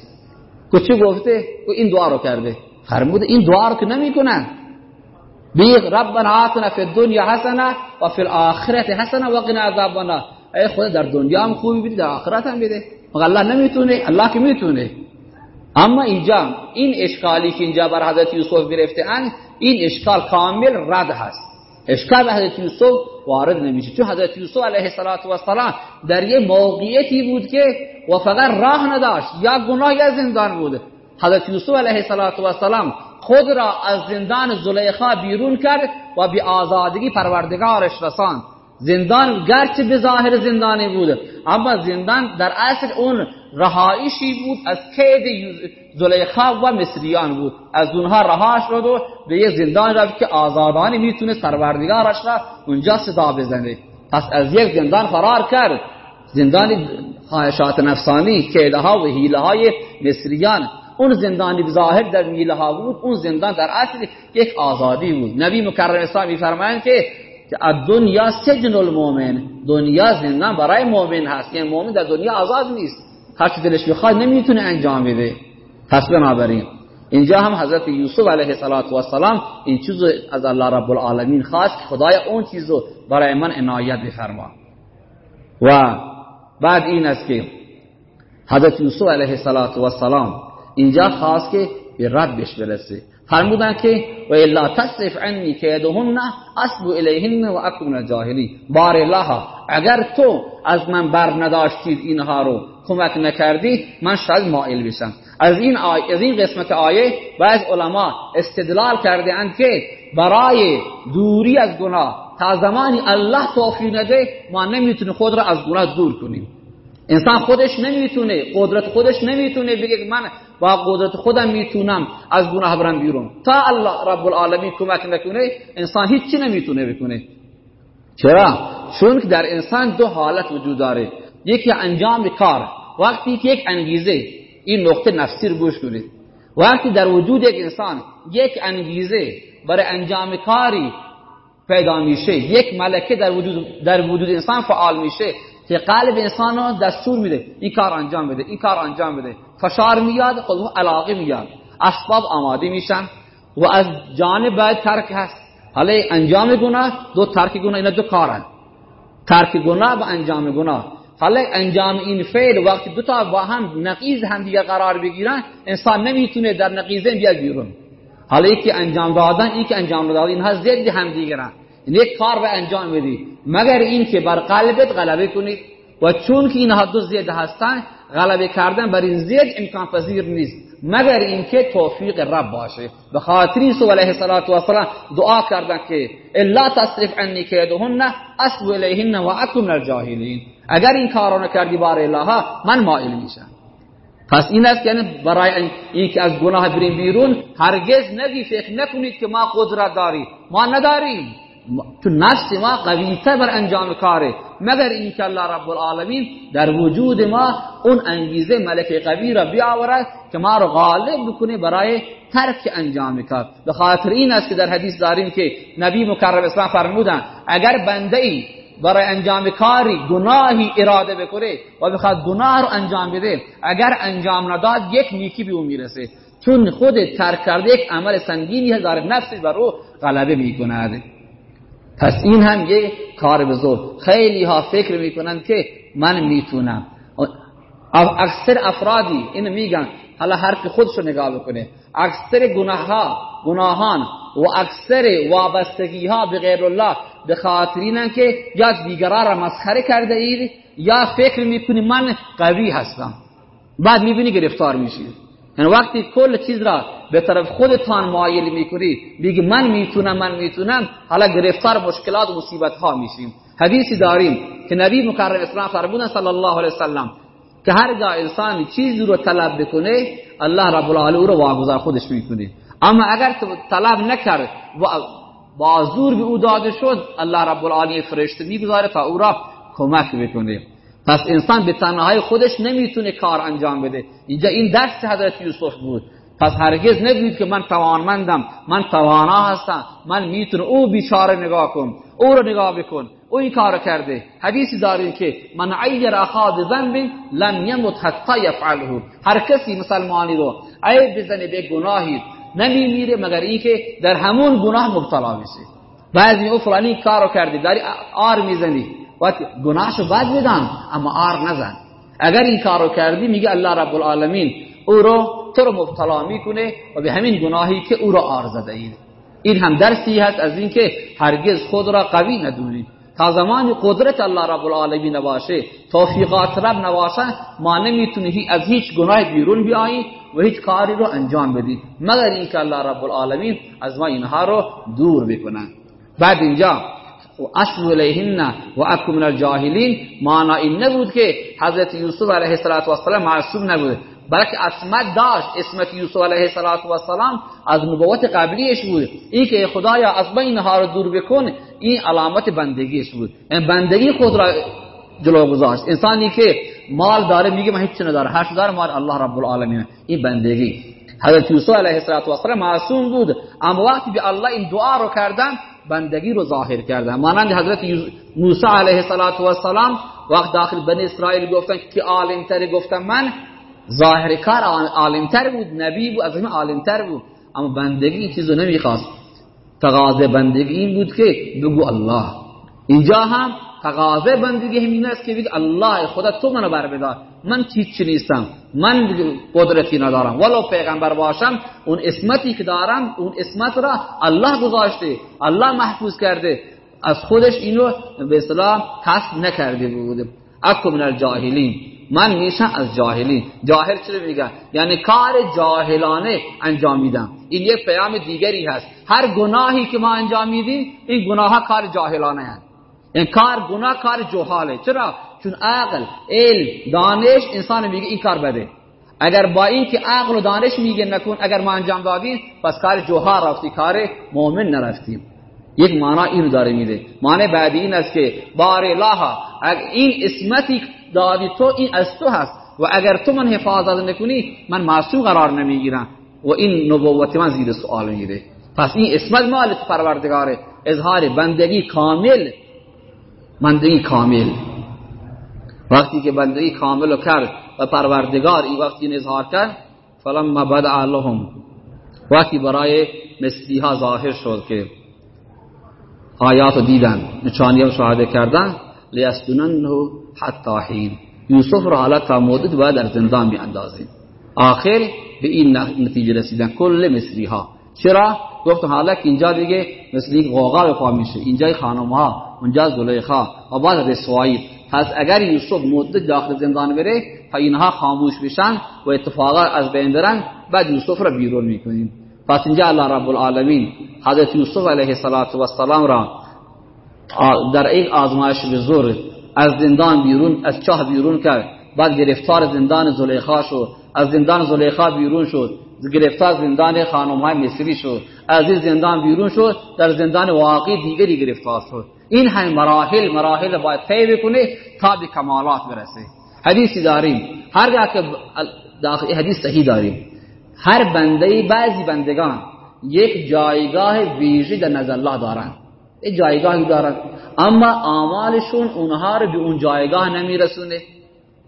که چه گفته؟ این دعا رو کرده. فرموده این دعا رو که نمی‌کنن. بیغ ربنا آتنا فی الدنیا حسنه و فی الاخرت حسنه و قنا عذاب ای خدا در دنیا هم خوبی بده در آخرت هم بده مگر الله نمی‌تونه؟ الله که می‌تونه. اما اینجا این اشکالی که اینجا بر حضرت یوسف گرفته اند این اشکال کامل رد هست. اشکال حضرت یوسف وارد نمیشه. چون حضرت یوسف علیه السلام در یه موقعیتی بود که و فقط راه نداشت یا گناه یا زندان بود. حضرت یوسف علیه السلام خود را از زندان زلیخا بیرون کرد و به آزادگی پروردگارش رساند. زندان گرچه به ظاهر زندانی بود اما زندان در اصل اون رهایشی بود از قید زلیخا و مصریان بود. از اونها رها شد و به یک زندان رفت که آزادانی می‌تونه سروردگارش را اونجا صدا بزنه. پس از یک زندان فرار کرد. زندان خواهشات نفسانی کیده ها و حیله های مصریان. اون زندانی ظاهر در میله ها بود اون زندان در اصل یک آزادی بود. نبی مکرم اسلام میفرمایند که دنیا سجن المؤمن. دنیا زندان برای مؤمن هست. یعنی مؤمن در دنیا آزاد نیست. هر چی دلش بخواد نمی‌تونه انجام بده. پس بنابراین اینجا هم حضرت یوسف علیه السلام این چیزو از الله رب العالمین خواست که خدای اون چیزو برای من عنایت بفرما. و بعد این است که حضرت یوسف علیه السلام اینجا خواست که به ردش برسه. فرمودن که و الا تصرف عنی کیدهن اسبو الیهن و اکون جاهلی. بار الله اگر تو از من بر نداشتید اینها رو کمک نکردی من شاید مائل بشم. از این آیه از این قسمت آیه بعض علما استدلال کرده اند که برای دوری از گناه تا زمانی الله توفیق نده ما نمی‌تونیم خود را از گناه دور کنیم. انسان خودش نمی‌تونه قدرت خودش نمی‌تونه بگه من با قدرت خودم می‌تونم از گناه برم بیرون. تا الله رب العالمین کمک نکنه انسان هیچی نمی‌تونه بکنه. چرا؟ چون که در انسان دو حالت وجود داره. یکی انجام کار وقتی که یک انگیزه این نقطه نفسی رو گوش کنید. وقتی در وجود یک انسان یک انگیزه برای انجام کاری پیدا میشه یک ملکه در وجود در وجود انسان فعال میشه که قلب انسان رو دستور میده این کار انجام بده این کار انجام بده فشار میاد خود علاقه میاد اسباب آماده میشن و از جانب باید ترک هست حالا انجام گناه دو ترک گناه اینا دو کارن ترک گناه و انجام گناه حالا انجام این فعل وقتی دو تا با هم نقیز هم دیگه قرار بگیرن انسان نمی‌تونه در نقیزه بیاد بیرون حالا یکی انجام دادن این که انجام دادن اینها ضد هم دیگرن یک کار به انجام بدی مگر این که بر قلبت غلبه کنید و چون که اینها دو زید هستن غلبه کردن بر این زید امکان پذیر نیست. مگر اینکه توفیق رب باشه. به خاطر یوسف علیه السلام دعا کردن که الا تصرف عنی کیدهن اسب الیهن و اکن الجاهلین. اگر این کارو نکردی بار الله من مائل میشم. پس این است یعنی برای این که از گناه بریم بیرون هرگز نگی فکر نکنید که ما قدرت داری ما نداریم. تو نفس ما قویتر بر انجام کاره. مگر اینکه الله رب العالمین در وجود ما اون انگیزه ملک قوی را بیاورد که ما رو غالب بکنه برای ترک انجام کار. به خاطر این است که در حدیث داریم که نبی مکرم اسلام فرمودن اگر بنده ای برای انجام کاری گناهی اراده بکنه و بخواد گناه رو انجام بده اگر انجام نداد یک نیکی به اون می‌رسه. چون خود ترک کرده یک عمل سنگینی داره نفسش بر رو غلبه می‌کند. پس این هم یه کار بزرگ. خیلی ها فکر می‌کنن که من می‌تونم. اکثر افرادی اینو میگن. حالا حرف خودشو نگاه بکنه. اکثر گناه ها گناهان و اکثر وابستگی ها به غیر الله به خاطر اینن که یا دیگران را مسخره کرده اید یا فکر می‌کنی من قوی هستم. بعد می‌بینی گرفتار میشی. یعنی وقتی کل چیز را به طرف خودتان مایل می‌کنی بگی من می‌تونم من می‌تونم حالا گرفتار مشکلات و مصیبت ها میشیم. حدیثی داریم که نبی مکرم اسلام فرمودن صلی الله علیه وسلم که هرگاه انسان چیزی رو طلب بکنه الله رب العالمین او رو واگذار خودش می‌کنه. اما اگر طلب نکرد و با زور به او داده شد الله رب العالمین فرشته می‌گذاره تا او را کمک بکنه. پس انسان به تنهایی خودش نمی‌تونه کار انجام بده. اینجا این درس حضرت یوسف بود. پس هرگز نگوید که من توانمندم من توانا هستم من می‌تونم او بیچاره نگاه کن او رو نگاه بکن. او این کار کرده. حدیثی داریم که من عیر اخا بذنب لن یمت حتی یفعله. هر کسی مسلمانی رو عیب بزنه به گناهی نمیمیره مگر اینکه در همون گناه مبتلا بشه بعضی او فلانی کارو کرده داری آر می‌زنی. وقت گناهشو بد بدن اما آر نزن. اگر این کارو کردی میگه الله رب العالمین او رو تو رو مبتلا می‌کنه و به همین گناهی که او را آر زده اید. این هم درسی هست از اینکه هرگز خود را قوی ندونید. تا زمانی قدرت الله رب العالمین نباشه توفیقات رب نباشه ما نمی‌تونی از هیچ گناه بیرون بیایی و هیچ کاری رو انجام بدید مگر اینکه الله رب العالمین از ما اینها رو دور بکنن بعد اینجا و اشو الیهن و اکو من الجاهلین. معنا این نبود که حضرت یوسف علیه السلام معصوم نبود بلکه اسمت داشت اسمت یوسف علیه السلام از نبوت قبلیش بود. این که خدایا از بین اینها رو دور بکن این علامت بندگیش بود. این بندگی خود را جلو گذاشت. انسانی که مال داره میگه من هیچ نداره هر داره مال الله رب العالمین این بندگی. حضرت یوسف علیه السلام معصوم بود. اما وقتی به الله این دعا رو کردن بندگی رو ظاهر کردن. مانند حضرت موسی علیه السلام وقت داخل بنی اسرائیل گفتن که عالم تر گفتم من ظاهر کار عالمتر بود نبی بود از همه عالمتر بود. اما بندگی این چیزو نمی‌خواست. تقاضه بندگی این بود که بگو الله. اینجا هم تقاضه بندگی همین است که بگو الله خدا تو منو بر بدار من چیچ نیستم. من قدرتی ندارم. ولو پیغمبر باشم اون اسمتی که دارم اون اسمت را الله گذاشته الله محفوظ کرده. از خودش اینو به اصطلاح کسب نکرده بود اکو من الجاهلین. من میشم از جاهلین. جاهل چرا میگن؟ یعنی کار جاهلانه انجام میدم. این یک پیام دیگری هست. هر گناهی که ما انجام میدیم این گناه کار جاهلانه هست. این کار گناه کار جوهاله چرا؟ چون عقل علم دانش انسان میگه این کار بده. اگر با این که عقل و دانش میگه نکن اگر ما انجام دادیم پس کار جوهر رفتی کار مؤمن نرفتیم. یک معنا این داره میده. معنی بعدی این است که بار الله این اسمتی دادی تو این از تو هست. و اگر تو من حفاظت نکنی من معصوم قرار نمی‌گیرم. و این نبوت من زیر سوال میره پس این اسمت مال پروردگاره. اظهار بندگی کامل. بندگی کامل. وقتی که بندگی کامل کرد و پروردگار این وقتی این اظهار کرد فلما بدع لهم. وقتی برای مسیحا ظاهر شد که آیات دیدن نشانی شاهده کردن لیستوننه حتی حین. یوسف را حالا تا مدت باید در زندان می اندازیم آخر به این نتیجه رسیدن کل مصری ها چرا؟ گفت حالا که اینجا دیگه مثل یک غوغا به میشه. اینجا خانم ها اونجا زلیخا و بعد رسوایی پس اگر یوسف مدت داخل زندان بره تا اینها خاموش بشن و اتفاقا از بین برن بعد یوسف را بیرون می‌کنیم. پس اینجا الله رب العالمین حضرت یوسف علیه السلام را در این آزمایش بزرگ از زندان بیرون از چاه بیرون کرد. بعد گرفتار زندان زلیخا شد. از زندان زلیخا بیرون شد. گرفتار زندان خانم های مصری شد. از این زندان بیرون شد. در زندان واقعی دیگری گرفتار شد. این هم مراحل مراحل باید طی بکنه تا به کمالات برسه حدیثی داریم. هر که حدیث صحیح داریم. هر بنده بعضی بندگان یک جایگاه ویژه در نظر الله دارند یه جایگاهی دارن. اما اعمالشون اونها رو به اون جایگاه نمیرسونه.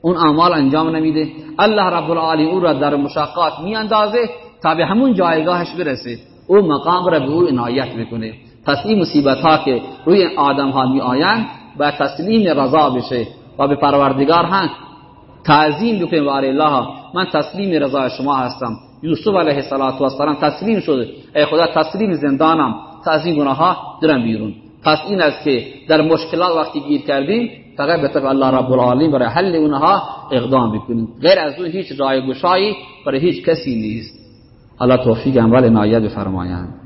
اون اعمال انجام نمیده. الله رب العالمین او را در مشاقات میاندازه تا به همون جایگاهش برسه. او مقام را به او عنایت می‌کنه. پس این مصیبت ها که روی آدم ها می آیند به تسلیم رضا بشه و به پروردگار هم تعظیم بکنیم واری الله. من تسلیم رضا شما هستم. یوسف علیه السلام تسلیم شد ای خدا تسلیم زندانم. تا از گناه ها درن بیرون. پس این است که در مشکلات وقتی گیر کردیم فقط به طرف الله رب العالمین برای حل اونها اقدام بکنیم. غیر از اون هیچ رای گشایی برای هیچ کسی نیست. الله توفیق اموال نایت بفرمایند.